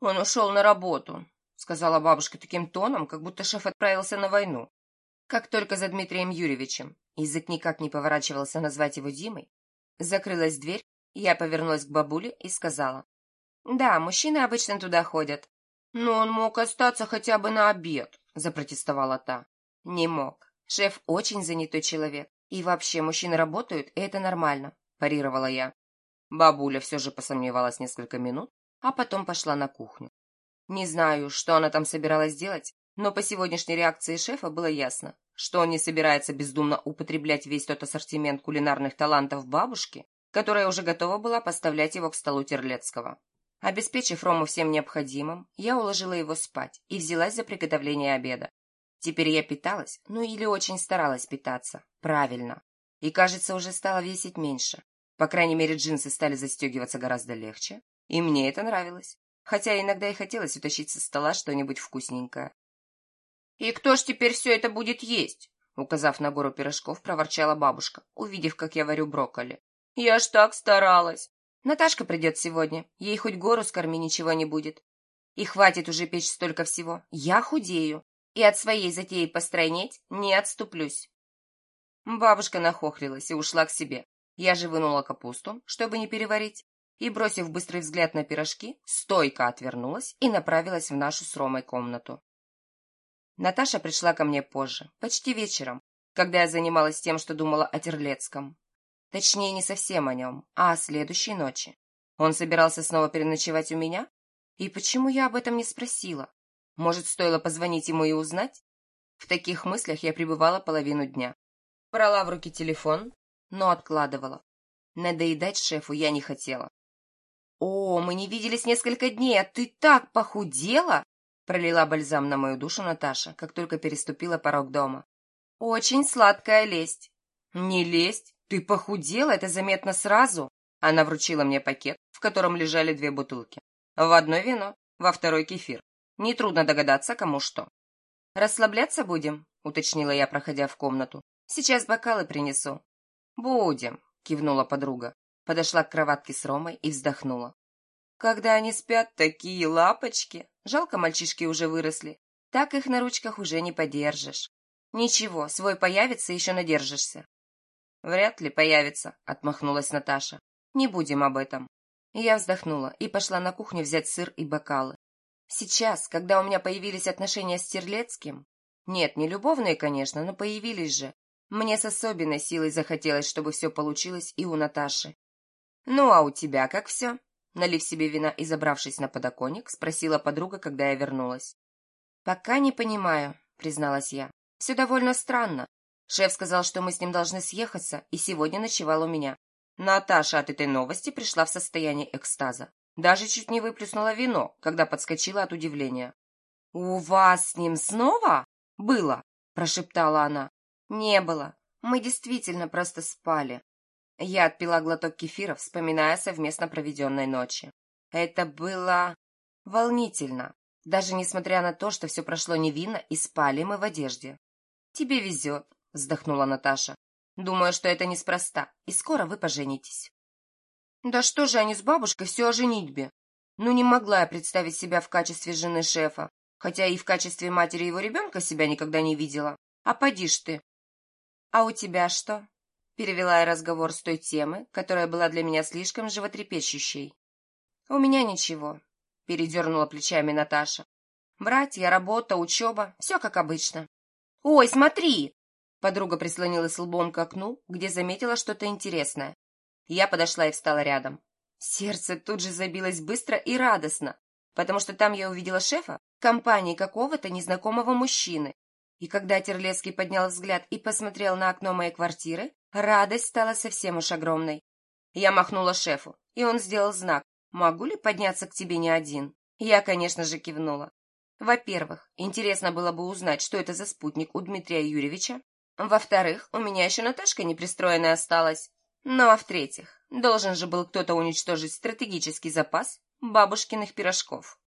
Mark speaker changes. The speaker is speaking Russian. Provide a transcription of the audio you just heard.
Speaker 1: «Он ушел на работу», — сказала бабушка таким тоном, как будто шеф отправился на войну. Как только за Дмитрием Юрьевичем, язык никак не поворачивался назвать его Димой, закрылась дверь, я повернулась к бабуле и сказала. «Да, мужчины обычно туда ходят». «Но он мог остаться хотя бы на обед», — запротестовала та. «Не мог. Шеф очень занятой человек. И вообще, мужчины работают, и это нормально», – парировала я. Бабуля все же посомневалась несколько минут, а потом пошла на кухню. Не знаю, что она там собиралась делать, но по сегодняшней реакции шефа было ясно, что он не собирается бездумно употреблять весь тот ассортимент кулинарных талантов бабушки, которая уже готова была поставлять его к столу Терлецкого. Обеспечив Рому всем необходимым, я уложила его спать и взялась за приготовление обеда. Теперь я питалась, ну или очень старалась питаться, правильно. И, кажется, уже стала весить меньше. По крайней мере, джинсы стали застегиваться гораздо легче, и мне это нравилось. Хотя иногда и хотелось утащить со стола что-нибудь вкусненькое. «И кто ж теперь все это будет есть?» Указав на гору пирожков, проворчала бабушка, увидев, как я варю брокколи. «Я ж так старалась!» «Наташка придет сегодня, ей хоть гору скорми ничего не будет. И хватит уже печь столько всего, я худею, и от своей затеи постройнеть не отступлюсь». Бабушка нахохлилась и ушла к себе. Я же вынула капусту, чтобы не переварить, и, бросив быстрый взгляд на пирожки, стойко отвернулась и направилась в нашу с Ромой комнату. Наташа пришла ко мне позже, почти вечером, когда я занималась тем, что думала о Терлецком. Точнее, не совсем о нем, а о следующей ночи. Он собирался снова переночевать у меня? И почему я об этом не спросила? Может, стоило позвонить ему и узнать? В таких мыслях я пребывала половину дня. Брала в руки телефон, но откладывала. Надоедать шефу я не хотела. «О, мы не виделись несколько дней, а ты так похудела!» Пролила бальзам на мою душу Наташа, как только переступила порог дома. «Очень сладкая лесть». «Не лесть, ты похудела, это заметно сразу». Она вручила мне пакет, в котором лежали две бутылки. В одной вино, во второй кефир. Нетрудно догадаться, кому что. «Расслабляться будем?» — уточнила я, проходя в комнату. «Сейчас бокалы принесу». «Будем», — кивнула подруга. Подошла к кроватке с Ромой и вздохнула. Когда они спят, такие лапочки. Жалко, мальчишки уже выросли. Так их на ручках уже не подержишь. Ничего, свой появится, еще надержишься. Вряд ли появится, отмахнулась Наташа. Не будем об этом. Я вздохнула и пошла на кухню взять сыр и бокалы. Сейчас, когда у меня появились отношения с Терлецким, нет, не любовные, конечно, но появились же, мне с особенной силой захотелось, чтобы все получилось и у Наташи. «Ну, а у тебя как все?» Налив себе вина и забравшись на подоконник, спросила подруга, когда я вернулась. «Пока не понимаю», — призналась я. «Все довольно странно. Шеф сказал, что мы с ним должны съехаться, и сегодня ночевал у меня. Наташа от этой новости пришла в состояние экстаза. Даже чуть не выплюснула вино, когда подскочила от удивления. «У вас с ним снова? Было?» – прошептала она. «Не было. Мы действительно просто спали. Я отпила глоток кефира, вспоминая совместно проведенной ночи. Это было волнительно, даже несмотря на то, что все прошло невинно и спали мы в одежде. «Тебе везет», — вздохнула Наташа. «Думаю, что это неспроста, и скоро вы поженитесь». «Да что же они с бабушкой все о женитьбе?» Ну, не могла я представить себя в качестве жены шефа, хотя и в качестве матери его ребенка себя никогда не видела. А поди ж ты. «А у тебя что?» Перевела я разговор с той темы, которая была для меня слишком животрепещущей. «У меня ничего», — передернула плечами Наташа. «Братья, работа, учеба, все как обычно». «Ой, смотри!» Подруга прислонилась лбом к окну, где заметила что-то интересное. Я подошла и встала рядом. Сердце тут же забилось быстро и радостно, потому что там я увидела шефа компании какого-то незнакомого мужчины. И когда Терлецкий поднял взгляд и посмотрел на окно моей квартиры, Радость стала совсем уж огромной. Я махнула шефу, и он сделал знак. «Могу ли подняться к тебе не один?» Я, конечно же, кивнула. Во-первых, интересно было бы узнать, что это за спутник у Дмитрия Юрьевича. Во-вторых, у меня еще Наташка непристроенная осталась. Ну а в-третьих, должен же был кто-то уничтожить стратегический запас бабушкиных пирожков.